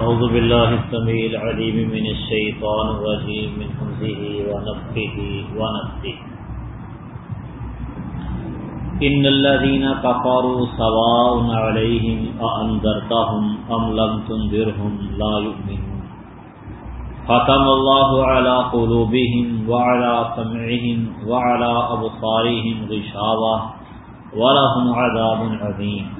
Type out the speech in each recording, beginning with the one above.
أعوذ بالله السميع العليم من الشيطان الرجيم، من همزه ونفخه ونفثه إن الذين كفروا سواء عليهم أأنذرتهم أم لم تنذرهم لا يؤمنون. ختم الله على قلوبهم وعلى سمعهم وعلى أبصارهم غشاوة ولهم عذاب عظيم.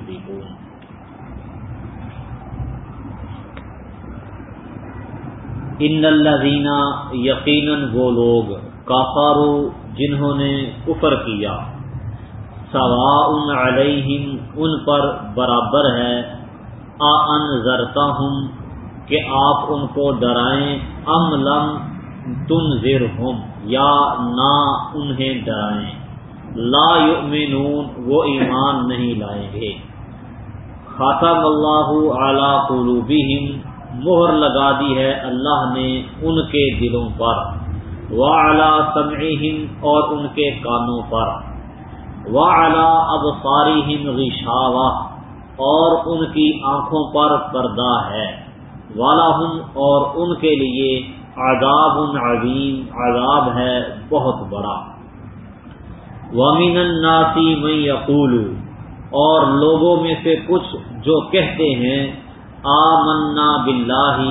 ان الذین یقیناً وہ لوگ کافارو جنہوں نے کفر کیا، سواء علیہم ان پر برابر ہے آ ان ذرتا ہوں کہ آپ ان کو ڈرائیں، ام لم تنذر ہم یا نہ انہیں ڈرائیں۔ لا یؤمنون، وہ ایمان نہیں لائیں گے۔ خاتم اللہ اعلی قلوبہم۔ مہر لگا دی ہے اللہ نے ان کے دلوں پر۔ و سمعہم اور ان کے کانوں پر۔ و اعلی ابصارہم غشاوہ اور ان کی آنکھوں پر پردہ ہے۔ والاہم اور ان کے لیے عذاب عظیم، عذاب ہے بہت بڑا۔ ومن الناس من یقول اور لوگوں میں سے کچھ جو کہتے ہیں آمنا باللہ،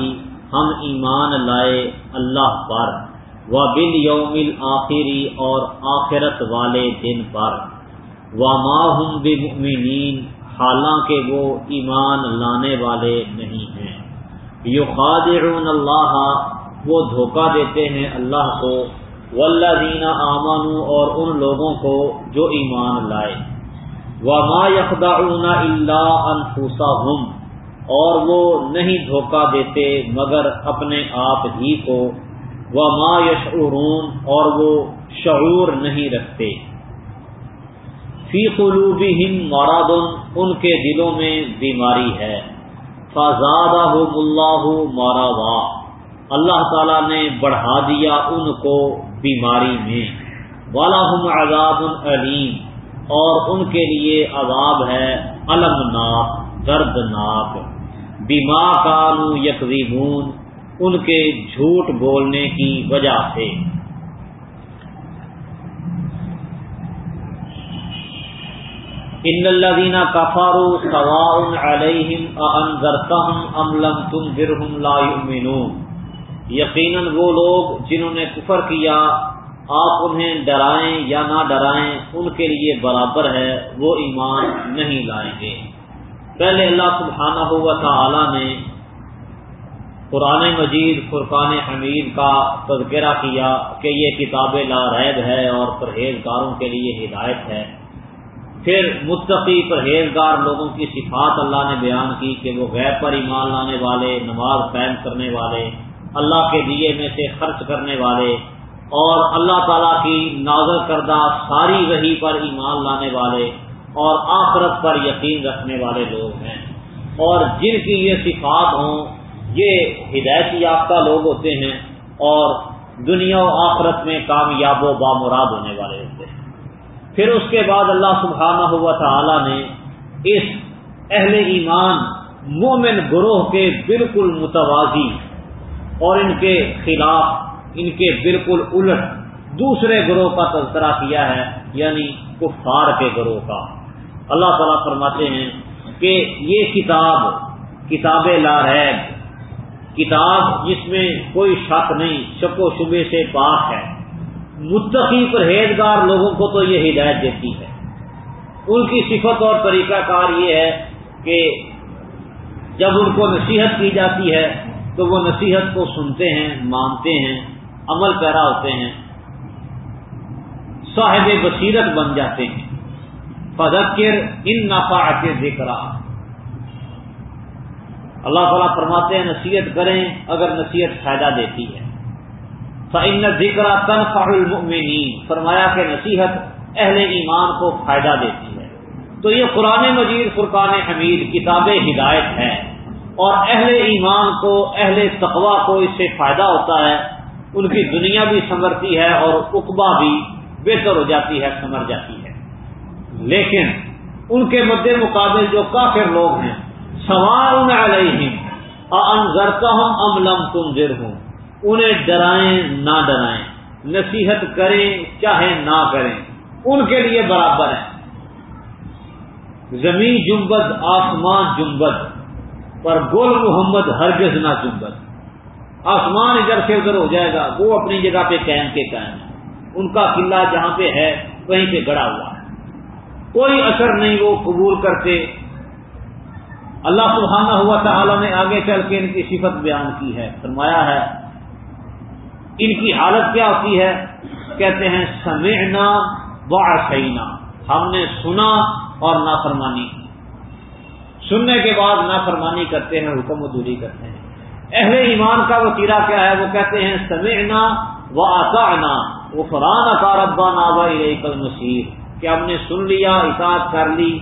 ہم ایمان لائے اللہ پر و بل یوم آخری اور آخرت والے دن پر۔ و ماہم بمؤمنین، حالانکہ وہ ایمان لانے والے نہیں ہیں۔ یخادعون اللہ، وہ دھوکہ دیتے ہیں اللہ کو۔ والذین آمنوا، اور ان لوگوں کو جو ایمان لائے۔ وما یخدعون الا انفسهم اور وہ نہیں دھوکہ دیتے مگر اپنے آپ ہی کو۔ وہ ما یشعرون اور وہ شعور نہیں رکھتے۔ فی قلوبہم مراد ان کے دلوں میں بیماری ہے۔ فزادہم اللہ مرضا۔ اللہ تعالی نے بڑھا دیا ان کو بیماری میں۔ والاہم عذاب علیم اور ان کے لیے عذاب ہے۔ المناک دردناک بیما کانو یکریبون ان کے جھوٹ بولنے کی وجہ سے۔ ان الذين كفروا سواء عليهم انذرتهم ام لم تنذرهم لا يؤمنون یقینا وہ لوگ جنہوں نے کفر کیا آپ انہیں ڈرائیں یا نہ ڈرائیں، ان کے لیے برابر ہے، وہ ایمان نہیں لائیں گے۔ پہلے اللہ سبحانہ ہوا تعالی نے قرآن مجید، فرقان حمید کا تذکرہ کیا کہ یہ کتاب لا ریب ہے اور پرہیزگاروں کے لیے ہدایت ہے۔ پھر متقی پرہیزگار لوگوں کی صفات اللہ نے بیان کی کہ وہ غیر پر ایمان لانے والے، نماز قائم کرنے والے، اللہ کے دیے میں سے خرچ کرنے والے اور اللہ تعالیٰ کی نازر کردہ ساری وہی پر ایمان لانے والے اور آخرت پر یقین رکھنے والے لوگ ہیں۔ اور جن کی یہ صفات ہوں، یہ ہدایت یافتہ لوگ ہوتے ہیں اور دنیا و آخرت میں کامیاب و بامراد ہونے والے ہوتے ہیں۔ پھر اس کے بعد اللہ سبحانہ ہوا تعالی نے اس اہل ایمان مومن گروہ کے بالکل متوازی اور ان کے خلاف ان کے بالکل الٹ دوسرے گروہ کا تذکرہ کیا ہے یعنی کفار کے گروہ کا۔ اللہ تعالیٰ فرماتے ہیں کہ یہ کتاب کتاب لا ریب کتاب جس میں کوئی شک نہیں، شک و شبے سے پاک ہے۔ متقی پرہیزگار لوگوں کو تو یہ ہدایت دیتی ہے۔ ان کی صفت اور طریقہ کار یہ ہے کہ جب ان کو نصیحت کی جاتی ہے، تو وہ نصیحت کو سنتے ہیں، مانتے ہیں۔ عمل پیرا ہوتے ہیں، صاحب بصیرت بن جاتے ہیں۔ فذکر ان نفا کے ذکر اللہ تعالیٰ فرماتے ہیں، نصیحت کریں اگر نصیحت فائدہ دیتی ہے۔ فعن ذکر تن المؤمنین فرمایا کہ نصیحت اہل ایمان کو فائدہ دیتی ہے۔ تو یہ قرآن مجید، فرقان حمید، کتاب ہدایت ہے۔ اور اہل ایمان کو، اہل تقوا کو اس سے فائدہ ہوتا ہے۔ ان کی دنیا بھی سنورتی ہے اور اقبا بھی بہتر ہو جاتی ہے سمر جاتی ہے۔ لیکن ان کے مد مقابل جو کافر لوگ ہیں سوار علیہم انضرتا ہوں ام لم تنظر ہوں انہیں ڈرائیں نہ ڈرائیں، نصیحت کریں چاہے نہ کریں، ان کے لیے برابر ہے زمین جمبد آسمان جمبد پر گول محمد ہرگز نہ جمبد آسمان ادھر سے ادھر ہو جائے گا، وہ اپنی جگہ پہ قائم کے قائم ہے۔ ان کا قلعہ جہاں پہ ہے، وہیں پہ گڑا ہوا ہے۔ کوئی اثر نہیں، وہ قبول کرتے۔ اللہ سبحانہ ہوا تعالیٰ نے آگے چل کے ان کی صفت بیان کی ہے، فرمایا ہے، ان کی حالت کیا ہوتی ہے؟ کہتے ہیں، سمعنا و ہم نے سنا اور نافرمانی کی۔ سننے کے بعد نافرمانی کرتے ہیں، حکم و دوری کرتے ہیں۔ اہل ایمان کا وہ تیرا کیا ہے؟ وہ کہتے ہیں، سمعنا و آسانا وہ فران اکاربا نابا کل کہ ہم نے سن لیا، اطاعت کر لی۔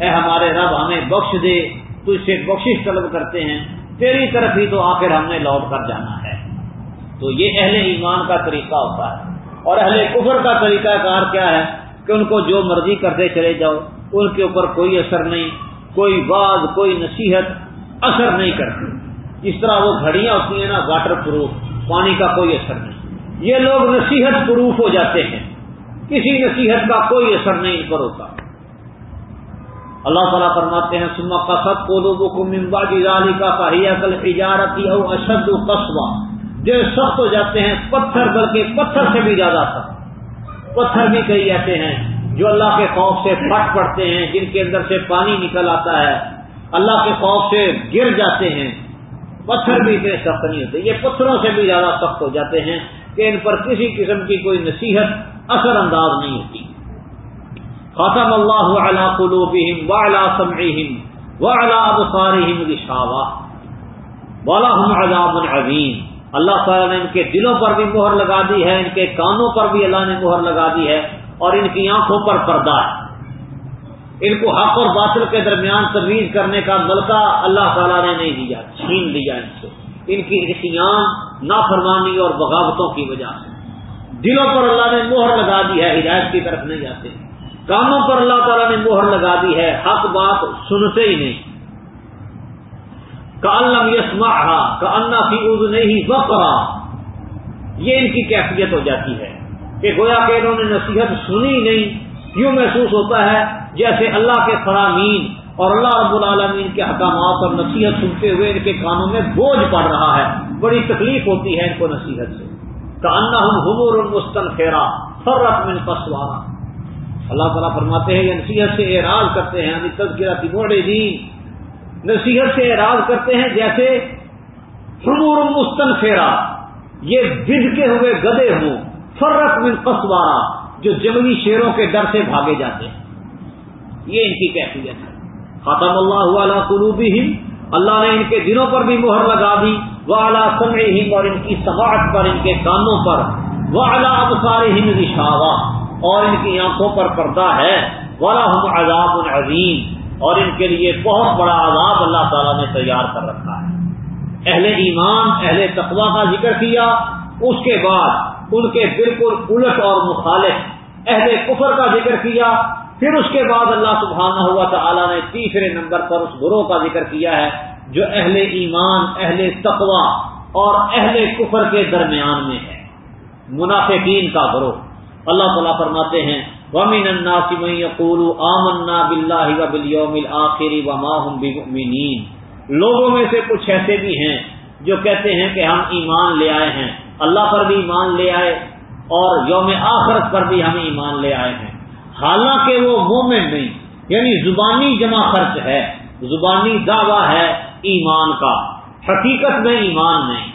اے ہمارے رب، ہمیں بخش دے۔ تو اس سے بخشش طلب کرتے ہیں۔ تیری طرف ہی تو آخر ہم نے لوٹ کر جانا ہے۔ تو یہ اہل ایمان کا طریقہ ہوتا ہے۔ اور اہل کفر کا طریقہ کار کیا ہے؟ کہ ان کو جو مرضی کرتے چلے جاؤ، ان کے اوپر کوئی اثر نہیں، کوئی بعض کوئی نصیحت اثر نہیں کرتی۔ اس طرح وہ گھڑیاں ہوتی ہیں نا واٹر پروف پانی کا کوئی اثر نہیں۔ یہ لوگ نصیحت پروف ہو جاتے ہیں۔ کسی نصیحت کا کوئی اثر نہیں ان پر ہوتا۔ اللہ تعالیٰ فرماتے ہیں سما کسب کو لوگوں کو ممبا جالی کا کہیا کل اجارتی او اشد قصبہ جو سخت ہو جاتے ہیں، پتھر بلکہ پتھر سے بھی زیادہ سخت۔ پتھر بھی کئی ایسے ہیں، جو اللہ کے خوف سے پھٹ پڑتے ہیں، جن کے اندر سے پانی نکل آتا ہے۔ اللہ کے خوف سے گر جاتے ہیں۔ پتھر بھی اتنے سخت نہیں ہوتے۔ یہ پتھروں سے بھی زیادہ سخت ہو جاتے ہیں کہ ان پر کسی قسم کی کوئی نصیحت اثر انداز نہیں ہوتی۔ ختم اللہ علی قلوبہم وعلا سمعہم وعلا ابصارہم غشاوہ۔ ولہم عذاب عظیم۔ اللہ تعالیٰ نے ان کے دلوں پر بھی مہر لگا دی ہے، ان کے کانوں پر بھی اللہ نے مہر لگا دی ہے اور ان کی آنکھوں پر پردہ ہے۔ ان کو حق اور باطل کے درمیان تمیز کرنے کا ملکہ اللہ تعالیٰ نے نہیں دیا، چھین لیا ان سے ان کی احتیام نافرمانی اور بغاوتوں کی وجہ سے۔ دلوں پر اللہ نے مہر لگا دی ہے، ہدایت کی طرف نہیں جاتے۔ کاموں پر اللہ تعالیٰ نے مہر لگا دی ہے، حق بات سنتے ہی نہیں۔ کالم یسما کا انا فی اد نہیں بکرا یہ ان کی کیفیت ہو جاتی ہے کہ گویا کہ انہوں نے نصیحت سنی نہیں یوں محسوس ہوتا ہے جیسے اللہ کے فرامین اور اللہ رب العالمین کے حکامات اور نصیحت سنتے ہوئے ان کے کانوں میں بوجھ پڑ رہا ہے۔ بڑی تکلیف ہوتی ہے ان کو نصیحت سے۔ کہ ہم حمور المستن خیرا فرت من پسوارا اللہ تعالیٰ فرماتے ہیں، یہ نصیحت سے اعراض کرتے ہیں۔ تذکرہ کی موڑے دی۔ نصیحت سے اعراض کرتے ہیں جیسے حمور المستن خیرا یہ بد کے ہوئے گدے ہوں۔ فرق من قصوارا جو جنگلی شیروں کے ڈر سے بھاگے جاتے ہیں۔ یہ ان کی کیفیت ہے۔ ختم اللہ علیہ قلوبی اللہ نے ان کے دنوں پر بھی مہر لگا دی۔ وہ اعلیٰ سمع اور ان کی سماعت پر، ان کے کانوں پر۔ وہ اعلیٰ ابسار ہند رشاوا اور ان کی آنکھوں پر پردہ ہے۔ والا ہم عذاب العظیم اور ان کے لیے بہت بڑا عذاب اللہ تعالیٰ نے تیار کر رکھا ہے۔ اہل ایمان، اہل تقوا کا ذکر کیا۔ اس کے بعد ان کے بالکل الٹ اور مخالف اہل کفر کا ذکر کیا، پھر اس کے بعد اللہ سبحانہ ہوا تعالیٰ نے تیسرے نمبر پر اس گروہ کا ذکر کیا ہے، جو اہل ایمان، اہل تقوا اور اہل کفر کے درمیان میں ہے۔ منافقین کا گروہ۔ اللہ تعالیٰ فرماتے ہیں، ومن الناس يقول آمنا بالله وباليوم الاخر وما هم بمؤمنين لوگوں میں سے کچھ ایسے بھی ہیں جو کہتے ہیں کہ ہم ایمان لے آئے ہیں۔ اللہ پر بھی ایمان لے آئے اور یوم آخرت پر بھی ہم ایمان لے آئے ہیں۔ حالانکہ وہ مومن نہیں یعنی زبانی جمع خرچ ہے، زبانی دعویٰ ہے ایمان کا۔ حقیقت میں ایمان نہیں۔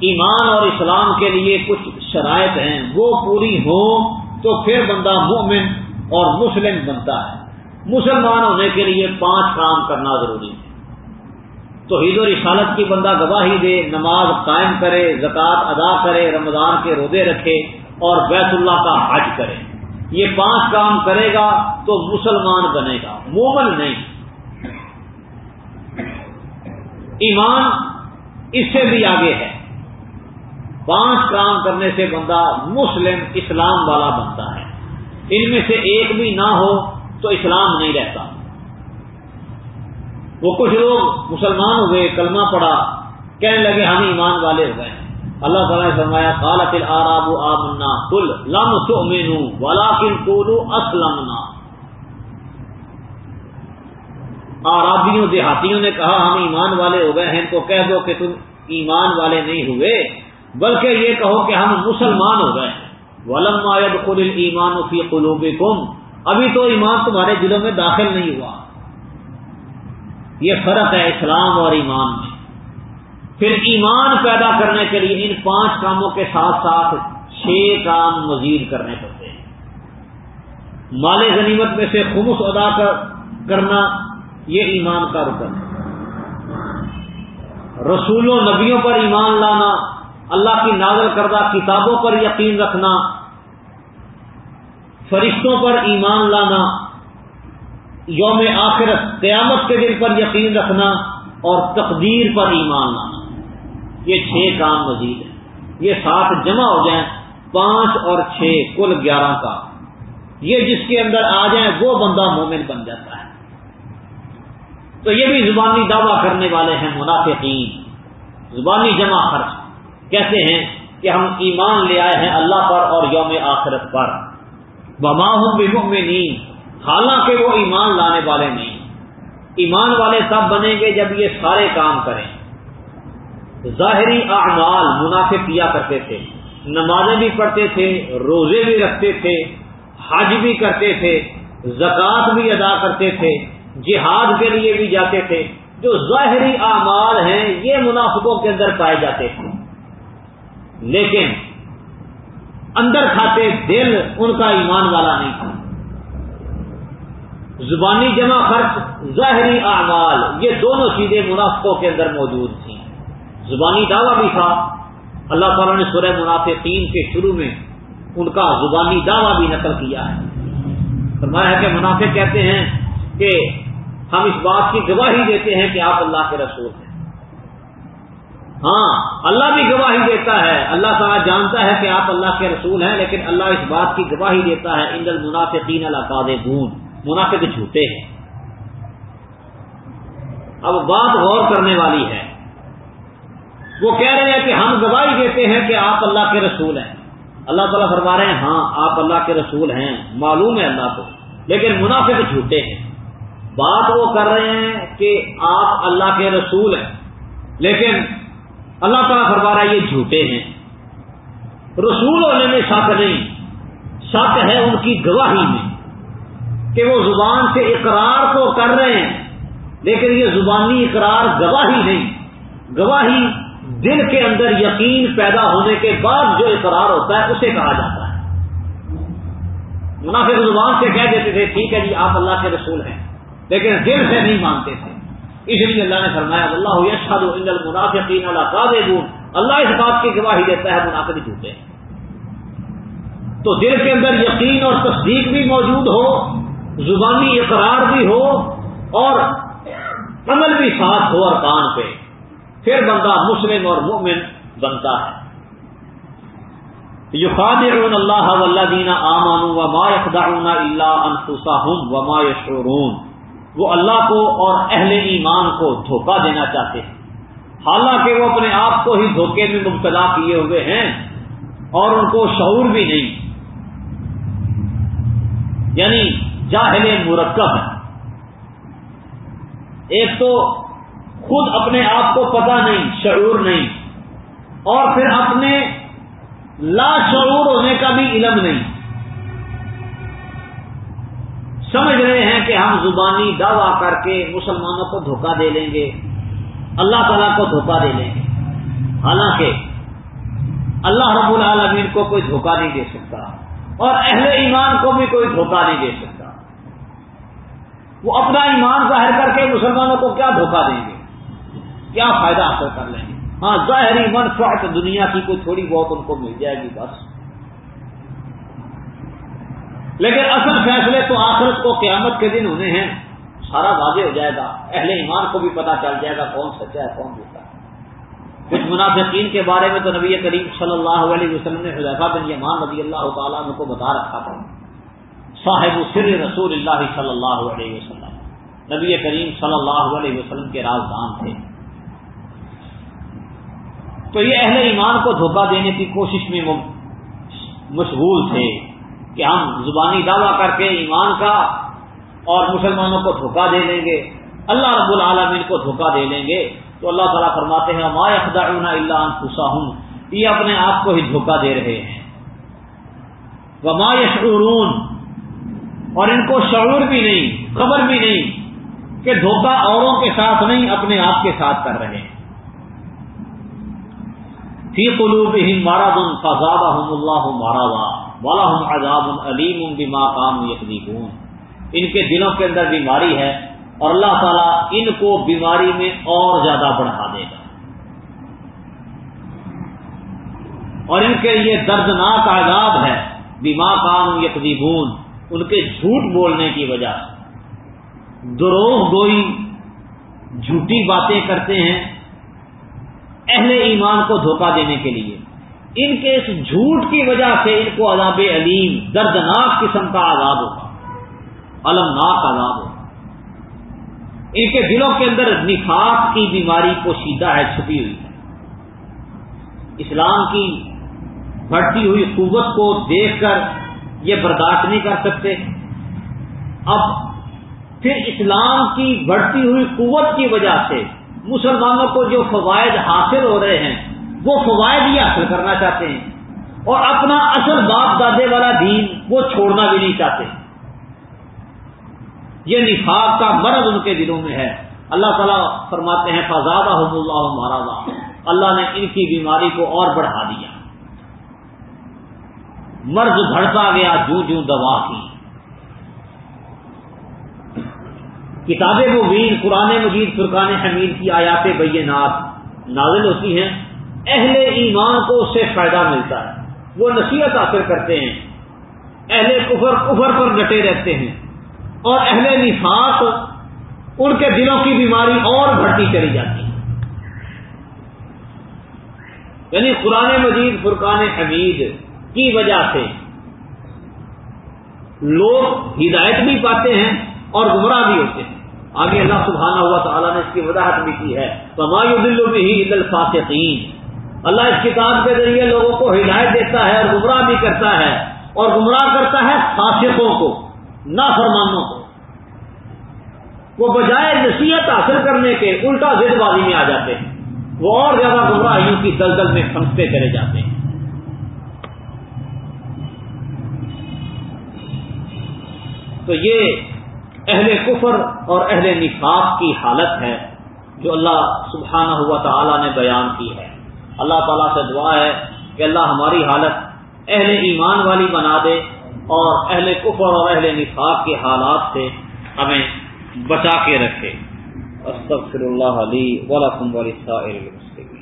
ایمان اور اسلام کے لیے کچھ شرائط ہیں، وہ پوری ہوں تو پھر بندہ مومن اور مسلم بنتا ہے۔ مسلمان ہونے کے لیے پانچ کام کرنا ضروری ہے۔ تو عید و رسالت کی بندہ گواہی دے، نماز قائم کرے، زکوٰۃ ادا کرے، رمضان کے روزے رکھے اور بیت اللہ کا حج کرے۔ یہ پانچ کام کرے گا تو مسلمان بنے گا، مومن نہیں۔ ایمان اس سے بھی آگے ہے۔ پانچ کام کرنے سے بندہ مسلم، اسلام والا بنتا ہے۔ ان میں سے ایک بھی نہ ہو تو اسلام نہیں رہتا۔ وہ کچھ لوگ مسلمان ہوئے کلمہ پڑا کہنے لگے ہم ایمان والے ہو گئے۔ اللہ تعالیٰ نے فرمایا، قالت العراب آمنا، قل لم تؤمنوا ولكن قولوا اسلمنا۔ آرابیوں دیہاتیوں نے کہا، ہم ایمان والے ہو گئے ہیں، ان کو کہہ دو کہ تم ایمان والے نہیں ہوئے، بلکہ یہ کہو کہ ہم مسلمان ہو گئے ہیں۔ ولم ایمان فی ابھی تو ایمان تمہارے دلوں میں داخل نہیں ہوا۔ یہ فرق ہے اسلام اور ایمان میں۔ پھر ایمان پیدا کرنے کے لیے ان پانچ کاموں کے ساتھ ساتھ چھ کام مزید کرنے پڑتے ہیں۔ مال غنیمت میں سے خمس ادا کرنا یہ ایمان کا رکن ہے۔ رسول و نبیوں پر ایمان لانا، اللہ کی نازل کردہ کتابوں پر یقین رکھنا، فرشتوں پر ایمان لانا یوم آخرت، قیامت کے دل پر یقین رکھنا اور تقدیر پر ایمان لانا۔ یہ چھ کام مزید ہیں۔ یہ سات جمع ہو جائیں، پانچ اور چھ، کل گیارہ کا یہ جس کے اندر آ جائیں، وہ بندہ مومن بن جاتا ہے۔ تو یہ بھی زبانی دعویٰ کرنے والے ہیں منافقین۔ زبانی جمع خرچ۔ کہتے ہیں کہ ہم ایمان لے آئے ہیں اللہ پر اور یوم آخرت پر۔ بماہوں میں نیند حالانکہ وہ ایمان لانے والے نہیں۔ ایمان والے تب بنیں گے جب یہ سارے کام کریں۔ ظاہری اعمال منافع کیا کرتے تھے، نمازیں بھی پڑھتے تھے، روزے بھی رکھتے تھے، حج بھی کرتے تھے، زکوٰۃ بھی ادا کرتے تھے، جہاد کے لیے بھی جاتے تھے۔ جو ظاہری اعمال ہیں، یہ منافقوں کے اندر پائے جاتے تھے۔ لیکن اندر کھاتے دل ان کا ایمان والا نہیں تھا۔ زبانی جمع خرچ، ظاہری اعمال، یہ دونوں چیزیں منافقوں کے اندر موجود تھیں۔ زبانی دعویٰ بھی تھا۔ اللہ تعالیٰ نے سورہ منافقین کے شروع میں ان کا زبانی دعویٰ بھی نقل کیا ہے۔ فرمایا ہے کہ منافق کہتے ہیں کہ ہم اس بات کی گواہی دیتے ہیں کہ آپ اللہ کے رسول ہیں۔ ہاں اللہ بھی گواہی دیتا ہے۔ اللہ تعالیٰ جانتا ہے کہ آپ اللہ کے رسول ہیں، لیکن اللہ اس بات کی گواہی دیتا ہے اندر منافع تین اللہ گون منافع جھوٹے ہیں۔ اب بات غور کرنے والی ہے۔ وہ کہہ رہے ہیں کہ ہم گواہی دیتے ہیں کہ آپ اللہ کے رسول ہیں۔ اللہ تعالیٰ فرما رہے ہیں ہاں آپ اللہ کے رسول ہیں، معلوم ہے اللہ کو، لیکن منافع جھوٹے ہیں۔ بات وہ کر رہے ہیں کہ آپ اللہ کے رسول ہیں، لیکن اللہ تعالیٰ فرما رہا ہے یہ جھوٹے ہیں۔ رسول ہونے میں شک نہیں، شک ہے ان کی گواہی میں۔ کہ وہ زبان سے اقرار تو کر رہے ہیں، لیکن یہ زبانی اقرار گواہی نہیں۔ گواہی دل کے اندر یقین پیدا ہونے کے بعد جو اقرار ہوتا ہے، اسے کہا جاتا ہے۔ منافق زبان سے کہہ دیتے تھے، ٹھیک ہے جی آپ اللہ کے رسول ہیں، لیکن دل سے نہیں مانتے تھے۔ اس لیے اللہ نے فرمایا اللہ یشہد ان المنافقین علی قاذبون اللہ اس بات کی گواہی دیتا ہے، منافق جھوٹے۔ تو دل کے اندر یقین اور تصدیق بھی موجود ہو زبانی اقرار بھی ہو اور عمل بھی ساتھ ہو اور کان پہ، پھر بندہ مسلم اور مومن بنتا ہے۔ یخادعون اللہ والذین آمنوا وما یخدعون الا انفسهم وما یشعرون۔ وہ اللہ کو اور اہل ایمان کو دھوکہ دینا چاہتے ہیں۔ حالانکہ وہ اپنے آپ کو ہی دھوکے میں مبتلا کیے ہوئے ہیں اور ان کو شعور بھی نہیں۔ یعنی جاہل مرکب۔ ہے ایک تو خود اپنے آپ کو پتا نہیں، شعور نہیں، اور پھر اپنے لا شعور ہونے کا بھی علم نہیں۔ سمجھ رہے ہیں کہ ہم زبانی دعویٰ کر کے مسلمانوں کو دھوکہ دے لیں گے، اللہ تعالیٰ کو دھوکہ دے لیں گے۔ حالانکہ اللہ رب العالمین کو کوئی دھوکہ نہیں دے سکتا، اور اہل ایمان کو بھی کوئی دھوکہ نہیں دے سکتا۔ وہ اپنا ایمان ظاہر کر کے مسلمانوں کو کیا دھوکہ دیں گے؟ کیا فائدہ حاصل کر لیں گے؟ ہاں ظاہری منفعت دنیا کی کوئی تھوڑی بہت ان کو مل جائے گی بس۔ لیکن اصل فیصلے تو آخرت کو قیامت کے دن ہونے ہیں۔ سارا واضح ہو جائے گا۔ اہل ایمان کو بھی پتا چل جائے گا کون سچا ہے، کون جھوٹا ہے۔ کچھ منافقین کے بارے میں تو نبی کریم صلی اللہ علیہ وسلم نے حضیفہ بن یمان رضی اللہ تعالیٰ عنہ کو بتا رکھا تھا۔ صاحب سر رسول اللہ صلی اللہ علیہ وسلم۔ نبی کریم صلی اللہ علیہ وسلم کے رازدان تھے۔ تو یہ اہل ایمان کو دھوکہ دینے کی کوشش میں مشغول تھے کہ ہم زبانی دعویٰ کر کے ایمان کا اور مسلمانوں کو دھوکہ دے لیں گے۔ اللہ رب العالمین کو دھوکہ دے لیں گے۔ تو اللہ تعالیٰ فرماتے ہیں ما خدا اللہ خوشا ہوں یہ اپنے آپ کو ہی دھوکہ دے رہے ہیں۔ وما یشعرون اور ان کو شعور بھی نہیں، خبر بھی نہیں کہ دھوکہ اوروں کے ساتھ نہیں، اپنے آپ کے ساتھ کر رہے ہیں۔ فی قلوبہم مرض فزادہم اللہ مرضا ولہم عذاب علیم بما کام یکذبون۔ ان کے دلوں کے اندر بیماری ہے اور اللہ تعالیٰ ان کو بیماری میں اور زیادہ بڑھا دے گا۔ اور ان کے لیے دردناک عذاب ہے۔ بیما کام یکذبون۔ ان کے جھوٹ بولنے کی وجہ سے۔ دروغ گوئی جھوٹی باتیں کرتے ہیں اہل ایمان کو دھوکہ دینے کے لیے۔ ان کے اس جھوٹ کی وجہ سے ان کو عذاب علیم، دردناک قسم کا عذاب ہوگا۔ المناک عذاب ہوگا۔ ان کے دلوں کے اندر نفاق کی بیماری پوشیدہ ہے، چھپی ہوئی۔ ہے اسلام کی بڑھتی ہوئی قوت کو دیکھ کر یہ برداشت نہیں کر سکتے۔ اب پھر اسلام کی بڑھتی ہوئی قوت کی وجہ سے مسلمانوں کو جو فوائد حاصل ہو رہے ہیں، وہ فوائد ہی حاصل کرنا چاہتے ہیں۔ اور اپنا اصل باپ دادے والا دین وہ چھوڑنا بھی نہیں چاہتے۔ یہ نفاق کا مرض ان کے دلوں میں ہے۔ اللہ تعالیٰ فرماتے ہیں فضادہ اللہ مہاراجا اللہ نے ان کی بیماری کو اور بڑھا دیا۔ مرض بڑھتا گیا جو جو دوا کی۔ کتاب مبین قرآن مجید، فرقان حمید کی آیات بینات نازل ہوتی ہیں۔ اہل ایمان کو اس سے فائدہ ملتا ہے۔ وہ نصیحت حاصل کرتے ہیں۔ اہل کفر کفر پر ڈٹے رہتے ہیں۔ اور اہل نفاق ان کے دلوں کی بیماری اور بڑھتی چلی جاتی ہے۔ یعنی قرآن مجید، فرقان حمید کی وجہ سے لوگ ہدایت بھی پاتے ہیں اور گمراہ بھی ہوتے ہیں۔ آگے اللہ سبحانہ ہوا تعالیٰ نے اس کی وضاحت بھی کی ہے۔ تو دلوں میں ہی الفاصین اللہ اس کتاب کے ذریعے لوگوں کو ہدایت دیتا ہے اور گمراہ بھی کرتا ہے۔ اور گمراہ کرتا ہے فاسقوں کو، نافرمانوں کو۔ وہ بجائے نصیحت حاصل کرنے کے الٹا زد بازی میں آ جاتے ہیں۔ وہ اور زیادہ گمراہیوں کی دلدل میں پھنستے چلے جاتے ہیں۔ تو یہ اہل کفر اور اہل نفاق کی حالت ہے جو اللہ سبحانہ ہوا تعالیٰ نے بیان کی ہے۔ اللہ تعالیٰ سے دعا ہے کہ اللہ ہماری حالت اہل ایمان والی بنا دے اور اہل کفر اور اہل نفاق کے حالات سے ہمیں بچا کے رکھے۔ استغفر اللہ علی ولکم ولسائر المسلمین۔